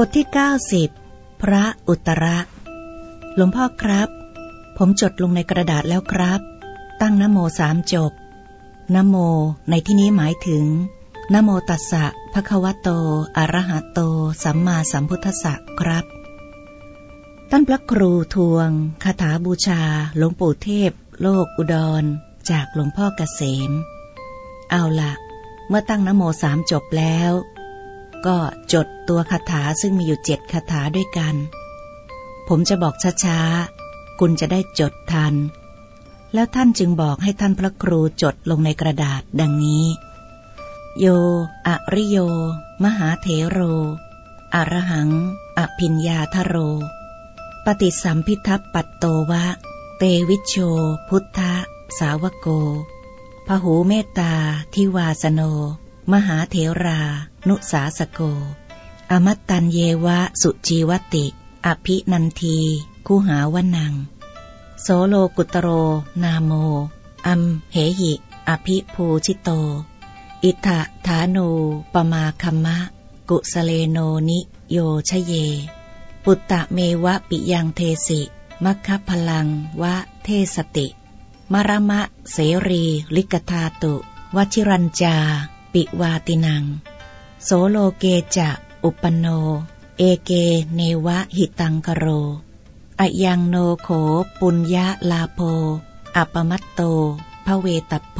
บทที่ 90 พระอุตระหลวงพ่อครับ ผมจดลงในกระดาษแล้วครับ ตั้งนโมสามจบนโม ในที่นี้หมายถึงนโมตัสสะภะคะวะโต อะระหะโต สัมมาสัมพุทธัสสะครับ ท่านพระครูทวงคาถาบูชา หลวงปู่เทพ โลกอุดร จากหลวงพ่อเกษม เอาละเมื่อตั้งนโมสามจบแล้ว ก็จดตัวคาถาซึ่งมีอยู่เจ็ดคาถาด้วยกัน ผมจะบอกช้าๆ คุณจะได้จดทัน แล้วท่านจึงบอกให้ท่านพระครูจดลงในกระดาษดังนี้ โย อริโย มหาเถโร อรหัง อภิญญาทโร ปฏิสัมพิทัปปัตโตวะ เตวิชโช พุทธะ สาวโกพหูเมตตา ทิวาสโน มหาเถรา นุสาสโก อมัตตัญเยวะสุจีวติ อภินันทีคูหาวนัง โสโลกุตโร นาโม อัมเหหิ อภิภูชิโต อิทะฐานูปมาคัมมะ กุสเลโนนิโยชเย ปุตตะเมวะปิยังเทสิมัคคพลังวะเทสติ มรมะเสรี ลิกธาตุ วชิรัญจา ปิวาตินัง โสโลเกจะ อุปโน เอเกเนวะหิตังกโรอะยังโนโขปุญญาลาโภอัปมัตโตพระเวตโพ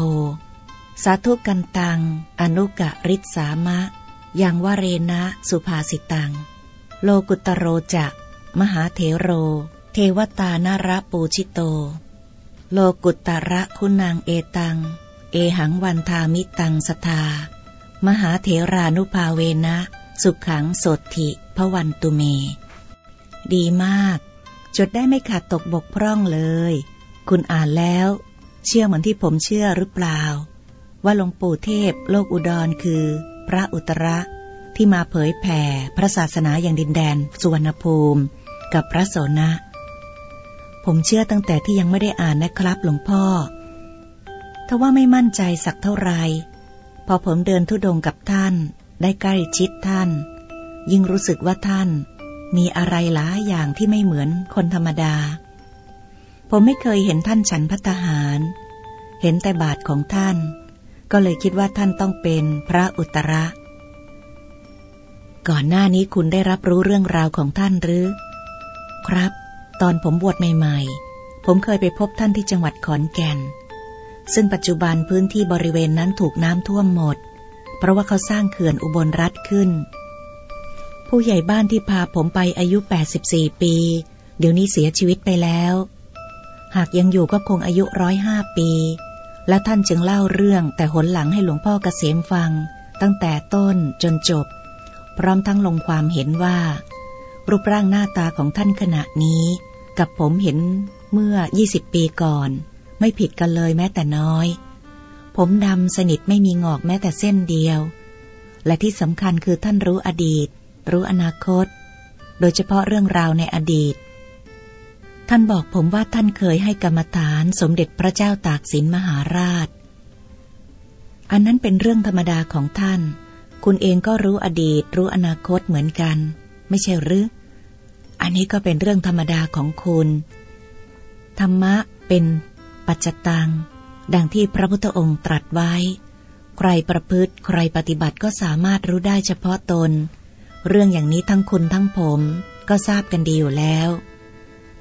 สาธุกันตัง อนุกะริสามะ ยังวเรนะสุภาสิตัง โลกุตโรจะ มหาเถโร เทวตานารปูชิโต โลกุตระคุณางเอตัง เอหังวันทามิตังสทา มหาเถรานุภาเวนะ สุขขังโสถิพวันตุเม ดีมาก จดได้ไม่ขาดตกบกพร่องเลย คุณอ่านแล้ว เชื่อเหมือนที่ผมเชื่อหรือเปล่า ว่าหลวงปู่เทพโลกอุดรคือ พระอุตระที่มาเผยแผ่พระศาสนาอย่างดินแดนสุวรรณภูมิ กับพระโสนะ ผมเชื่อตั้งแต่ที่ยังไม่ได้อ่านนะครับหลวงพ่อทว่าไม่มั่นใจสักเท่าไร พอผมเดินทุดงกับท่าน ได้ใกล้ชิดท่าน ยิ่งรู้สึกว่าท่าน มีอะไรหลายอย่างที่ไม่เหมือนคนธรรมดา ผมไม่เคยเห็นท่านฉันพัตหาร เห็นแต่บาทของท่าน ก็เลยคิดว่าท่านต้องเป็นพระอุตระ ก่อนหน้านี้คุณได้รับรู้เรื่องราวของท่านหรือ ครับ ตอนผมบวชใหม่ ๆ ผมเคยไปพบท่านที่จังหวัดขอนแก่น ซึ่งปัจจุบันพื้นที่บริเวณนั้นถูกน้ำท่วมหมด เพราะว่าเขาสร้างเขื่อนอุบลรัฐขึ้น ผู้ใหญ่บ้านที่พาผมไปอายุ 84 ปี เดี๋ยวนี้เสียชีวิตไปแล้ว หากยังอยู่ก็คงอายุร้อยห้าปี และท่านจึงเล่าเรื่องแต่หนหลังให้หลวงพ่อเกษมฟัง ตั้งแต่ต้นจนจบ พร้อมทั้งลงความเห็นว่า รูปร่างหน้าตาของท่านขณะนี้ กับผมเห็นเมื่อ 20 ปีก่อน ไม่ผิดกันเลยแม้แต่น้อย ผมดำสนิทไม่มีงอกแม้แต่เส้นเดียว และที่สำคัญคือท่านรู้อดีต รู้อนาคต โดยเฉพาะเรื่องราวในอดีต ท่านบอกผมว่าท่านเคยให้กรรมฐานสมเด็จพระเจ้าตากสินมหาราช อันนั้นเป็นเรื่องธรรมดาของท่าน คุณเองก็รู้อดีต รู้อนาคตเหมือนกัน ไม่ใช่หรืออันนี้ก็เป็นเรื่องธรรมดาของคุณ ธรรมะเป็น ปัจจตัง ดังที่พระพุทธองค์ตรัสไว้ ใครประพฤติใครปฏิบัติก็สามารถรู้ได้เฉพาะตน เรื่องอย่างนี้ทั้งคุณทั้งผมก็ทราบกันดีอยู่แล้ว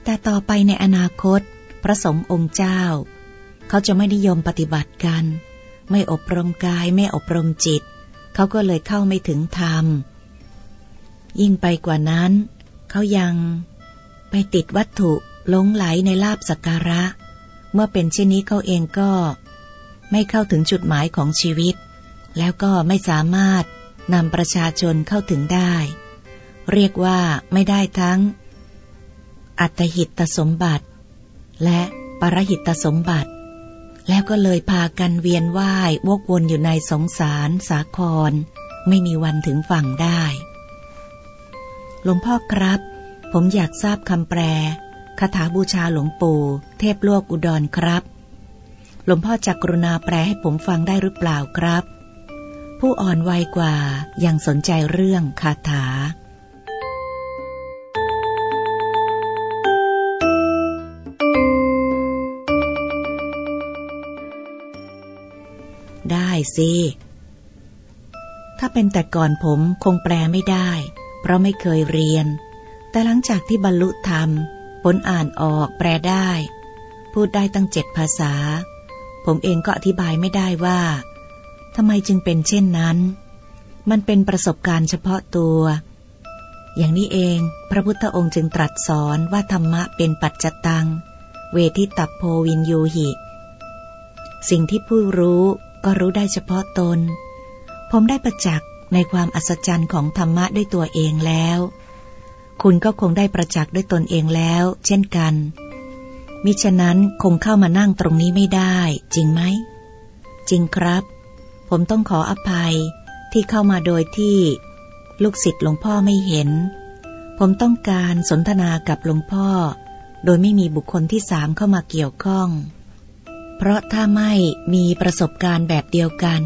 แต่ต่อไปในอนาคต พระสงฆ์องค์เจ้า เขาจะไม่นิยมปฏิบัติกัน ไม่อบรมกายไม่อบรมจิต เขาก็เลยเข้าไม่ถึงธรรม ยิ่งไปกว่านั้น เขายังไปติดวัตถุหลงไหลในลาบสักการะเมื่อเป็นเช่นนี้เขาเองก็ ไม่เข้าถึงจุดหมายของชีวิต แล้วก็ไม่สามารถนำประชาชนเข้าถึงได้ เรียกว่าไม่ได้ทั้ง อัตหิตสมบัติ และปรหิตสมบัติ แล้วก็เลยพากันเวียนว่าย วกวนอยู่ในสงสารสาคร ไม่มีวันถึงฝั่งได้ หลวงพ่อครับ ผมอยากทราบคำแปล คาถาบูชาหลวงปู่เทพโลกอุดรครับ หลวงพ่อจักกรุณาแปลให้ผมฟังได้หรือเปล่าครับ ผู้อ่อนวัยกว่ายังสนใจเรื่องคาถา ได้สิ ถ้าเป็นแต่ก่อนผมคงแปลไม่ได้ เพราะไม่เคยเรียน แต่หลังจากที่บรรลุธรรม ผลอ่านออกแปลได้ พูดได้ตั้งเจ็ดภาษา ผมเองก็อธิบายไม่ได้ว่าทำไมจึงเป็นเช่นนั้น มันเป็นประสบการณ์เฉพาะตัว อย่างนี้เองพระพุทธองค์จึงตรัสสอนว่าธรรมะเป็นปัจจตัง เวทิตับโพวินยูหิ สิ่งที่ผู้รู้ก็รู้ได้เฉพาะตน ผมได้ประจักษ์ในความอัศจรรย์ของธรรมะด้วยตัวเองแล้ว คุณก็คงได้ประจักษ์ด้วยตนเองแล้ว เช่นกัน มิฉะนั้นคงเข้ามานั่งตรงนี้ไม่ได้ จริงไหม จริงครับ ผมต้องขออภัยที่เข้ามาโดยที่ลูกศิษย์หลวงพ่อไม่เห็น ผมต้องการสนทนากับหลวงพ่อ โดยไม่มีบุคคลที่สามเข้ามาเกี่ยวข้อง เพราะถ้าไม่มีประสบการณ์แบบเดียวกัน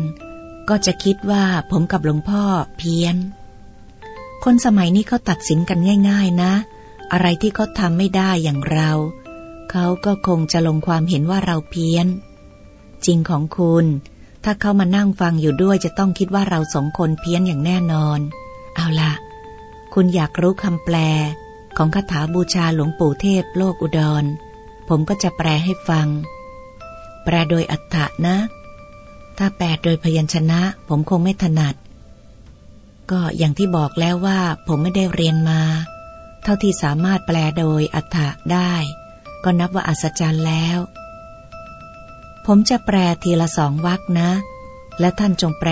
ก็จะคิดว่าผมกับหลวงพ่อเพี้ยน คนสมัยนี้เขาตัดสินกันง่าย ๆ นะ อะไรที่เขาทำไม่ได้อย่างเรา เขาก็คงจะลงความเห็นว่าเราเพี้ยน จริงของคุณ ถ้าเขามานั่งฟังอยู่ด้วยจะต้องคิดว่าเราสองคนเพี้ยนอย่างแน่นอน เอาละคุณอยากรู้คำแปล ของคาถาบูชาหลวงปู่เทพโลกอุดร ผมก็จะแปลให้ฟัง แปลโดยอัฏฐะนะ ถ้าแปลโดยพยัญชนะ ผมคงไม่ถนัด ก็อย่างที่บอกแล้วว่าผมไม่ได้เรียนมา เท่าที่สามารถแปลโดยอัฏฐะได้ ก็นับว่าอัศจรรย์แล้ว ผมจะแปลทีละสองวรรคนะ และท่านจงแปล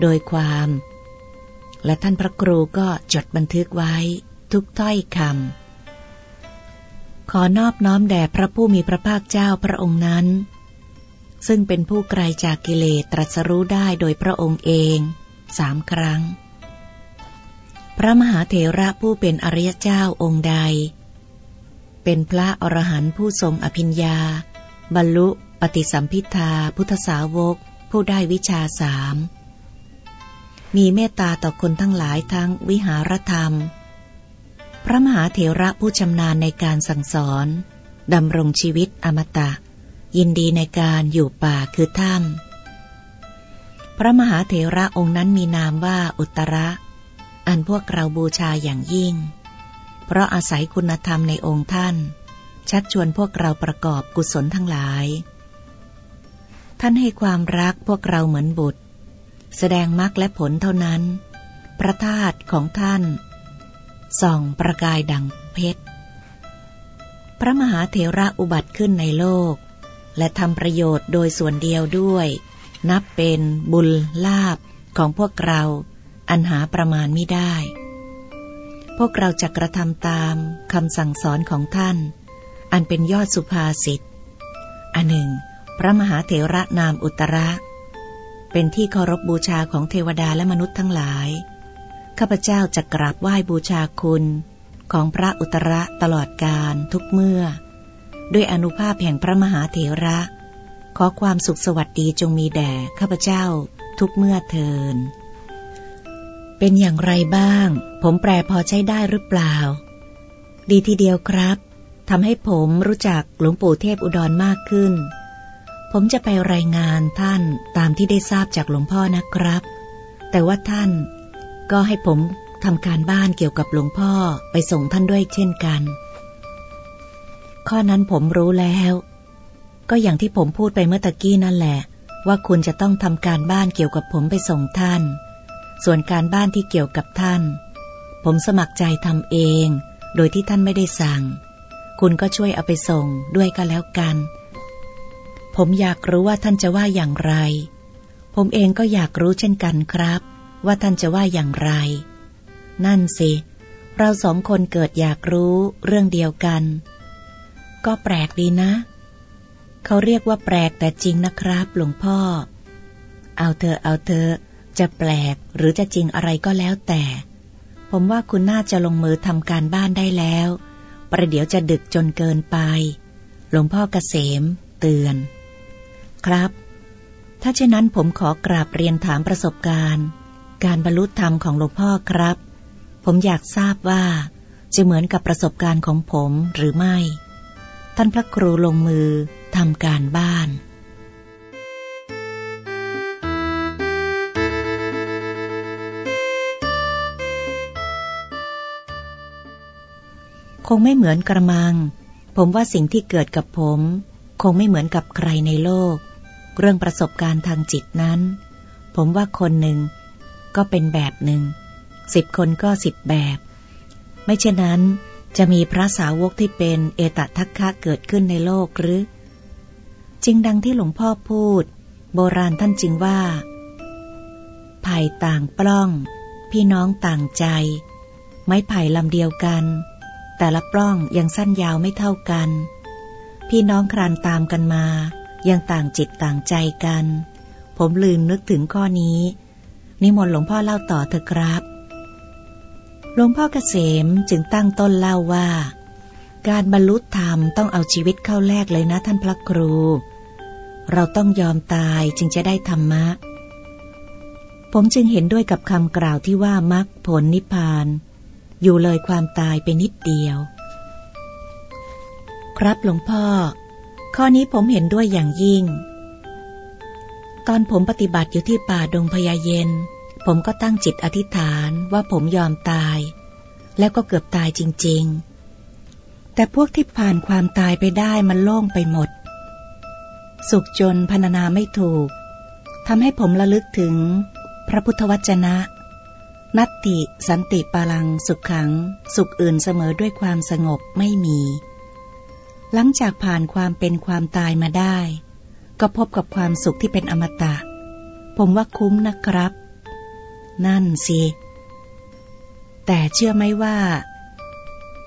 โดยความ และท่านพระครูก็จดบันทึกไว้ทุกถ้อยคำขอนอบน้อมแด่พระผู้มีพระภาคเจ้าพระองค์นั้น ซึ่งเป็นผู้ไกลจากกิเลสตรัสรู้ได้โดยพระองค์เองสามครั้ง พระมหาเถระผู้เป็นอริยเจ้าองค์ใด เป็นพระอรหันต์ผู้ทรงอภิญญา บรรลุปฏิสัมพิทาพุทธสาวกผู้ได้วิชาสามมีเมตตาต่อคนทั้งหลายทั้งวิหารธรรม พระมหาเถระผู้ชำนาญในการสั่งสอนดำรงชีวิตอมตะ ยินดีในการอยู่ป่าคือถ้ำพระมหาเถระองค์นั้นมีนามว่าอุตระ อันพวกเราบูชาอย่างยิ่ง เพราะอาศัยคุณธรรมในองค์ท่าน ชักชวนพวกเราประกอบกุศลทั้งหลาย ท่านให้ความรักพวกเราเหมือนบุตร แสดงมรรคและผลเท่านั้น พระธาตุของท่านส่องประกายดังเพชร พระมหาเถระอุบัติขึ้นในโลก และทำประโยชน์โดยส่วนเดียวด้วย นับเป็นบุญลาบของพวกเรา อันหาประมาณไม่ได้ พวกเราจะกระทำตามคำสั่งสอนของท่าน อันเป็นยอดสุภาษิต อันหนึ่ง พระมหาเถระนามอุตระ เป็นที่เคารพบูชาของเทวดาและมนุษย์ทั้งหลาย ข้าพเจ้าจะกราบไหว้บูชาคุณของพระอุตระตลอดการทุกเมื่อ ด้วยอนุภาพแห่งพระมหาเถระ ขอความสุขสวัสดีจงมีแด่ข้าพเจ้าทุกเมื่อเทิน เป็นอย่างไรบ้าง ผมแปลพอใช้ได้หรือเปล่า ดีทีเดียวครับทำให้ผมรู้จักหลวงปู่เทพอุดรมากขึ้น ผมจะไปรายงานท่านตามที่ได้ทราบจากหลวงพ่อนะครับ แต่ว่าท่านก็ให้ผมทำการบ้านเกี่ยวกับหลวงพ่อไปส่งท่านด้วยเช่นกัน ข้อนั้นผมรู้แล้ว ก็อย่างที่ผมพูดไปเมื่อตะกี้นั่นแหละ ว่าคุณจะต้องทำการบ้านเกี่ยวกับผมไปส่งท่าน ส่วนการบ้านที่เกี่ยวกับท่าน ผมสมัครใจทำเอง โดยที่ท่านไม่ได้สั่ง คุณก็ช่วยเอาไปส่งด้วยก็แล้วกัน ผมอยากรู้ว่าท่านจะว่าอย่างไร ผมเองก็อยากรู้เช่นกันครับ ว่าท่านจะว่าอย่างไร นั่นสิ เราสองคนเกิดอยากรู้เรื่องเดียวกัน ก็แปลกดีนะ เขาเรียกว่าแปลกแต่จริงนะครับ หลวงพ่อ เอาเธอเอาเธอ จะแปลกหรือจะจริงอะไรก็แล้วแต่ ผมว่าคุณน่าจะลงมือทำการบ้านได้แล้ว ประเดี๋ยวจะดึกจนเกินไป หลวงพ่อเกษม เตือน ครับ ถ้าเช่นนั้นผมขอกราบเรียนถามประสบการณ์ การบรรลุธรรมของหลวงพ่อครับ ผมอยากทราบว่า จะเหมือนกับประสบการณ์ของผมหรือไม่ ท่านพระครูลงมือทำการบ้าน คงไม่เหมือนกระมัง ผมว่าสิ่งที่เกิดกับผม คงไม่เหมือนกับใครในโลก เรื่องประสบการณ์ทางจิตนั้น ผมว่าคนหนึ่งก็เป็นแบบหนึ่งสิบคนก็สิบแบบ ไม่เช่นนั้นจะมีพระสาวกที่เป็นเอตทัคคะเกิดขึ้นในโลกหรือ จริงดังที่หลวงพ่อพูด โบราณท่านจึงว่าไผ่ต่างปล้อง พี่น้องต่างใจ ไม้ไผ่ลำเดียวกัน แต่ละปล้องยังสั้นยาวไม่เท่ากัน พี่น้องครานตามกันมา ยังต่างจิตต่างใจกัน ผมลืมนึกถึงข้อนี้ นิมนต์หลวงพ่อเล่าต่อเถอะครับหลวงพ่อเกษมจึงตั้งต้นเล่าว่า การบรรลุธรรมต้องเอาชีวิตเข้าแลกเลยนะท่านพระครู เราต้องยอมตายจึงจะได้ธรรมะ ผมจึงเห็นด้วยกับคำกล่าวที่ว่ามรรคผลนิพพาน อยู่เลยความตายไปนิดเดียว ครับหลวงพ่อ ข้อนี้ผมเห็นด้วยอย่างยิ่ง ตอนผมปฏิบัติอยู่ที่ป่าดงพญาเย็น ผมก็ตั้งจิตอธิษฐานว่าผมยอมตาย แล้วก็เกือบตายจริง ๆ แต่พวกที่ผ่านความตายไปได้มันโล่งไปหมด สุขจนพรรณนาไม่ถูกทำให้ผมระลึกถึงพระพุทธวจนะ นัตติสันติปาลังสุขขัง สุขอื่นเสมอด้วยความสงบไม่มี หลังจากผ่านความเป็นความตายมาได้ ก็พบกับความสุขที่เป็นอมตะ ผมว่าคุ้มนะครับ นั่นสิ แต่เชื่อไหมว่า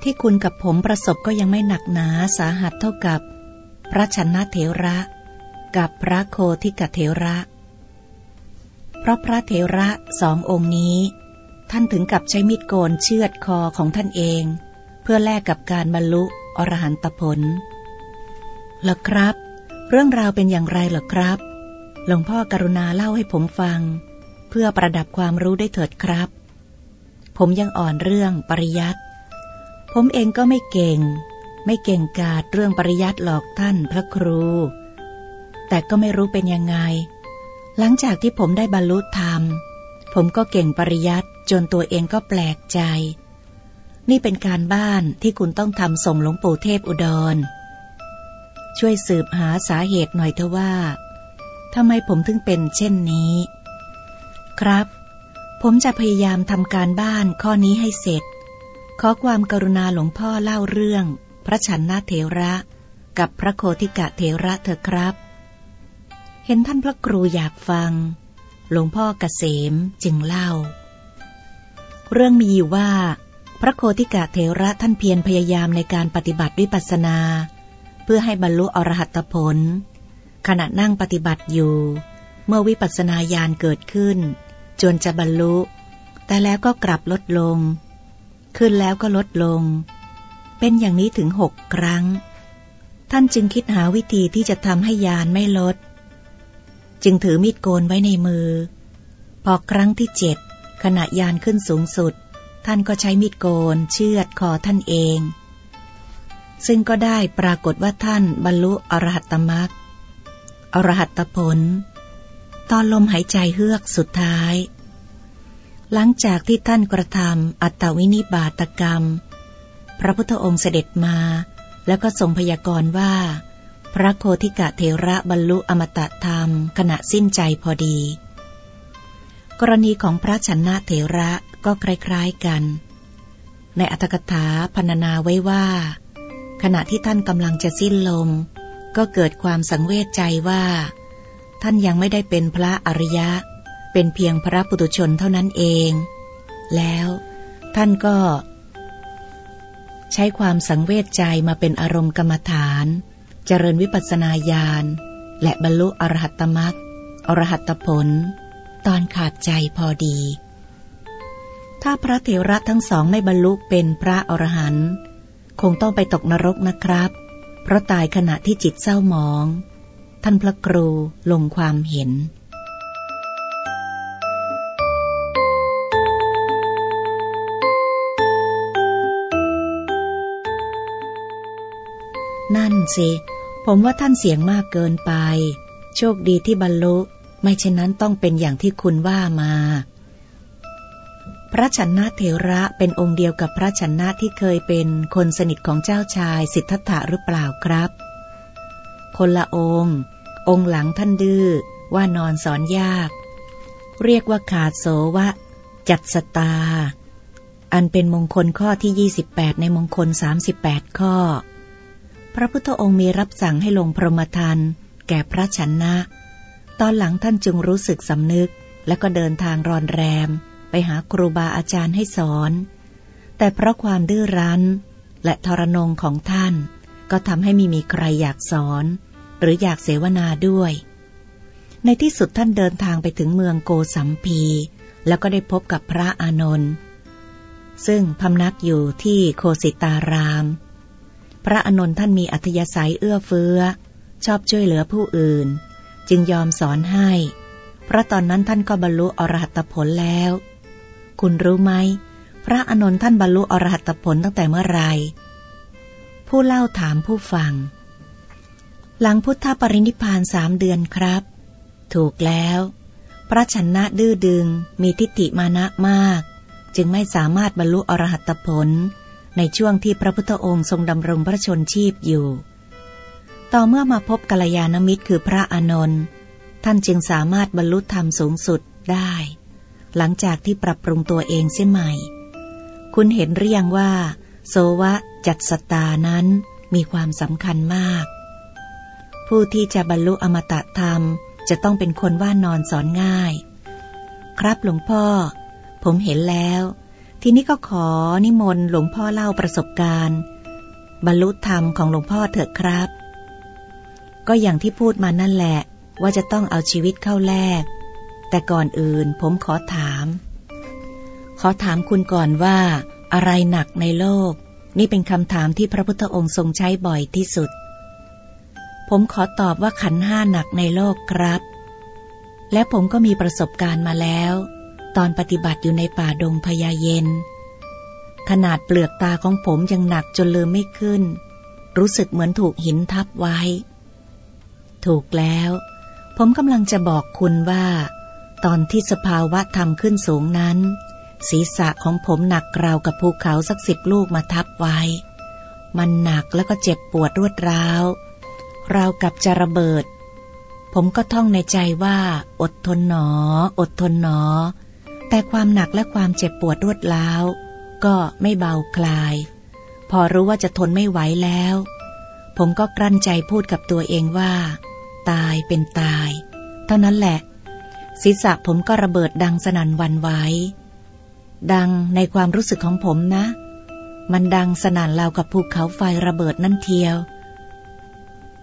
ที่คุณกับผมประสบก็ยังไม่หนักหนาสาหัสเท่ากับ พระชนะเถระ กับพระโคทิกเถระ เพราะพระเถระสององค์นี้ ท่านถึงกับใช้มีดโกนเชือดคอของท่านเอง เพื่อแลกกับการบรรลุอรหันตผลหรอครับ เรื่องราวเป็นอย่างไรหรอครับ หลวงพ่อกรุณาเล่าให้ผมฟัง เพื่อประดับความรู้ได้เถิดครับ ผมยังอ่อนเรื่องปริยัติ ผมเองก็ไม่เก่ง ไม่เก่งกาดเรื่องปริยัติหลอกท่านพระครู แต่ก็ไม่รู้เป็นยังไง หลังจากที่ผมได้บรรลุธรรม ผมก็เก่งปริยัติจนตัวเองก็แปลกใจ นี่เป็นการบ้านที่คุณต้องทำส่งหลวงปู่เทพอุดร ช่วยสืบหาสาเหตุหน่อยเถอะว่าทำไมผมถึงเป็นเช่นนี้ ครับ ผมจะพยายามทำการบ้านข้อนี้ให้เสร็จ ขอความกรุณาหลวงพ่อเล่าเรื่อง พระชันนาเถระกับพระโคติกะเถระเถอะครับ เห็นท่านพระครูอยากฟัง หลวงพ่อเกษมจึงเล่า เรื่องมีอยู่ว่า พระโคติกะเถระท่านเพียรพยายามในการปฏิบัติวิปัสสนา เพื่อให้บรรลุอรหัตผล ขณะนั่งปฏิบัติอยู่ เมื่อวิปัสสนาญาณเกิดขึ้น จนจะบรรลุ แต่แล้วก็กลับลดลง ขึ้นแล้วก็ลดลง เป็นอย่างนี้ถึงหกครั้ง ท่านจึงคิดหาวิธีที่จะทำให้ยานไม่ลด จึงถือมีดโกนไว้ในมือ พอครั้งที่เจ็ดขณะยานขึ้นสูงสุด ท่านก็ใช้มีดโกนเชือดคอท่านเอง ซึ่งก็ได้ปรากฏว่าท่านบรรลุอรหัตตมรรคอรหัตผล ตอนลมหายใจเฮือกสุดท้าย หลังจากที่ท่านกระทำอัตวินิบาตกรรม พระพุทธองค์เสด็จมาแล้วก็ทรงพยากรณ์ว่า พระโคติกะเทระบรรลุอมตะธรรม ขณะสิ้นใจพอดี กรณีของพระชนะเถระก็คล้ายๆกัน ในอัตถกถาพรรณนาไว้ว่า ขณะที่ท่านกำลังจะสิ้นลม ก็เกิดความสังเวชใจว่า ท่านยังไม่ได้เป็นพระอริยะ เป็นเพียงพระปุตุชนเท่านั้นเอง แล้วท่านก็ ใช้ความสังเวชใจมาเป็นอารมณ์กรรมฐานเจริญวิปัสสนาญาณและบรรลุอรหัตตมรรคอรหัตผล ตอนขาดใจพอดี ถ้าพระเถระทั้งสองไม่บรรลุเป็นพระอรหันต์คงต้องไปตกนรกนะครับ เพราะตายขณะที่จิตเศร้าหมอง ท่านพระครูลงความเห็นนั่นสิ ผมว่าท่านเสียงมากเกินไป โชคดีที่บรรลุ ไม่เช่นนั้นต้องเป็นอย่างที่คุณว่ามา พระชนะเถระเป็นองค์เดียวกับพระชนะที่เคยเป็นคนสนิทของเจ้าชายสิทธัตถะหรือเปล่าครับ คนละองค์ องค์หลังท่านดื้อว่านอนสอนยาก เรียกว่าขาดโสวะ จัดสตา อันเป็นมงคลข้อที่ 28 ในมงคล 38 ข้อ พระพุทธองค์มีรับสั่งให้ลงพรหมทานแก่พระชนะ ตอนหลังท่านจึงรู้สึกสำนึก และก็เดินทางรอนแรม ไปหาครูบาอาจารย์ให้สอน แต่เพราะความดื้อรั้น และทรนงของท่าน ก็ทำให้ม่มีใครอยากสอน หรืออยากเสวนาด้วย ในที่สุดท่านเดินทางไปถึงเมืองโกสัมพี แล้วก็ได้พบกับพระอานนท์ซึ่งพำนักอยู่ที่โคสิตาราม พระอนนท์ท่านมีอัธยาศัยเอื้อเฟื้อ ชอบช่วยเหลือผู้อื่น จึงยอมสอนให้ เพราะตอนนั้นท่านก็บรรลุอรหัตผลแล้ว คุณรู้ไหม พระอนนท์ท่านบรรลุอรหัตผลตั้งแต่เมื่อไรผู้เล่าถามผู้ฟัง หลังพุทธปรินิพานสามเดือนครับ ถูกแล้ว พระชนะดื้อดึงมีทิฏฐิมานะมาก จึงไม่สามารถบรรลุอรหัตผล ในช่วงที่พระพุทธองค์ทรงดำรงพระชนชีพอยู่ ต่อเมื่อมาพบกัลยาณมิตรคือพระอานนท์ท่านจึงสามารถบรรลุธรรมสูงสุดได้ หลังจากที่ปรับปรุงตัวเองเสียใหม่ คุณเห็นเรียงว่าโซวะจัดสตานั้นมีความสำคัญมาก ผู้ที่จะบรรลุอมตะธรรมจะต้องเป็นคนว่านอนสอนง่าย ครับหลวงพ่อ ผมเห็นแล้ว ทีนี้ก็ขอนิมนต์หลวงพ่อเล่าประสบการณ์ บรรลุธรรมของหลวงพ่อเถอะครับ ก็อย่างที่พูดมานั่นแหละ ว่าจะต้องเอาชีวิตเข้าแลกแต่ก่อนอื่นผมขอถาม ขอถามคุณก่อนว่า อะไรหนักในโลก นี่เป็นคำถามที่พระพุทธองค์ทรงใช้บ่อยที่สุด ผมขอตอบว่าขันห้าหนักในโลกครับ และผมก็มีประสบการณ์มาแล้ว ตอนปฏิบัติอยู่ในป่าดงพญาเย็น ขนาดเปลือกตาของผมยังหนักจนลืมไม่ขึ้น รู้สึกเหมือนถูกหินทับไว้ ถูกแล้ว ผมกำลังจะบอกคุณว่า ตอนที่สภาวะธรรมขึ้นสูงนั้น ศีรษะของผมหนักราวกับภูเขาสักสิบลูกมาทับไว้ มันหนักแล้วก็เจ็บปวดรวดร้าวราวกับจะระเบิดผมก็ท่องในใจว่า อดทนหนอ อดทนหนอ แต่ความหนักและความเจ็บปวดรวดร้าวก็ไม่เบาคลาย พอรู้ว่าจะทนไม่ไหวแล้ว ผมก็กลั้นใจพูดกับตัวเองว่า ตายเป็นตาย เท่านั้นแหละ ศีรษะผมก็ระเบิดดังสนั่นวันไหวดังในความรู้สึกของผมนะ มันดังสนั่นราวกับภูเขาไฟระเบิดนั่นเทียว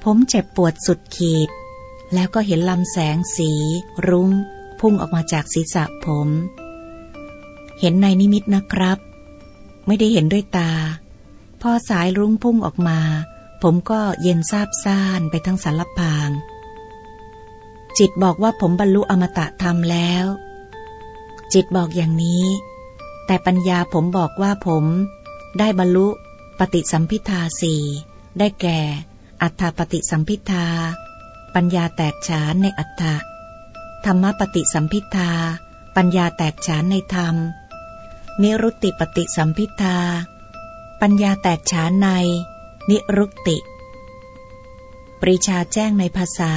ผมเจ็บปวดสุดขีด แล้วก็เห็นลำแสงสี รุง้ง พุ่งออกมาจากศีรษะผม เห็นในนิมิตนะครับ ไม่ได้เห็นด้วยตา พอสายรุ้งพุ่งออกมา ผมก็เย็นซาบซ่านไปทั้งสารพาง จิตบอกว่าผมบรรลุอมตะธรรมแล้ว จิตบอกอย่างนี้ แต่ปัญญาผมบอกว่าผมได้บรรลุปฏิสัมพิทาสี่ได้แก่ อัฏฐปฏิสัมพิทา ปัญญาแตกฉานในอัฏฐ ธรรมปฏิสัมพิทา ปัญญาแตกฉานในธรรม นิรุตติปฏิสัมพิทา ปัญญาแตกฉานใน นิรุตติ ปริชาแจ้งในภาษา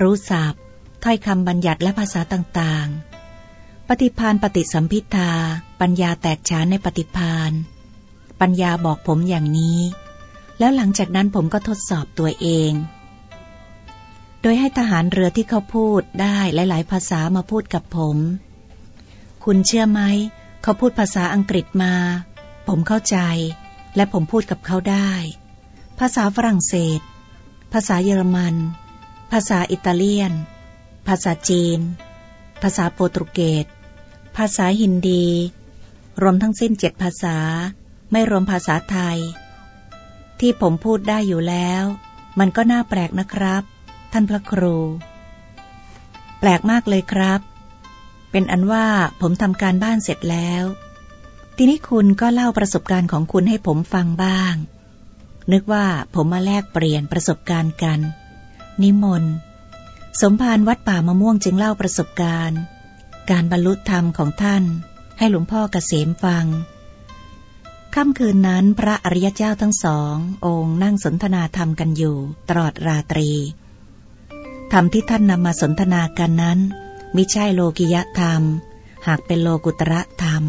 รู้สับถ้อยคำบัญญัติและภาษาต่างๆ ปฏิพานปฏิสัมพิทา ปัญญาแตกฉานในปฏิพาน ปัญญาบอกผมอย่างนี้ แล้วหลังจากนั้นผมก็ทดสอบตัวเอง โดยให้ทหารเรือที่เขาพูดได้หลาย ๆ ภาษามาพูดกับผม คุณเชื่อไหม เขาพูดภาษาอังกฤษมา ผมเข้าใจ และผมพูดกับเขาได้ ภาษาฝรั่งเศส ภาษาเยอรมัน ภาษาอิตาเลียน ภาษาจีน ภาษาโปรตุเกส ภาษาฮินดี รวมทั้งสิ้นเจ็ดภาษา ไม่รวมภาษาไทย ที่ผมพูดได้อยู่แล้ว มันก็น่าแปลกนะครับ ท่านพระครู แปลกมากเลยครับ เป็นอันว่าผมทำการบ้านเสร็จแล้ว ทีนี้คุณก็เล่าประสบการณ์ของคุณให้ผมฟังบ้าง นึกว่าผมมาแลกเปลี่ยนประสบการณ์กัน นิมนต์สมภารวัดป่ามะม่วงจึงเล่าประสบการณ์ การบรรลุธรรมของท่าน ให้หลวงพ่อเกษมฟังค่ำคืนนั้นพระอริยเจ้าทั้งสอง องค์นั่งสนทนาธรรมกันอยู่ ตลอดราตรี ธรรมที่ท่านนำมาสนทนากันนั้น มิใช่โลกิยธรรม หากเป็นโลกุตระธรรม